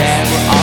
that we're all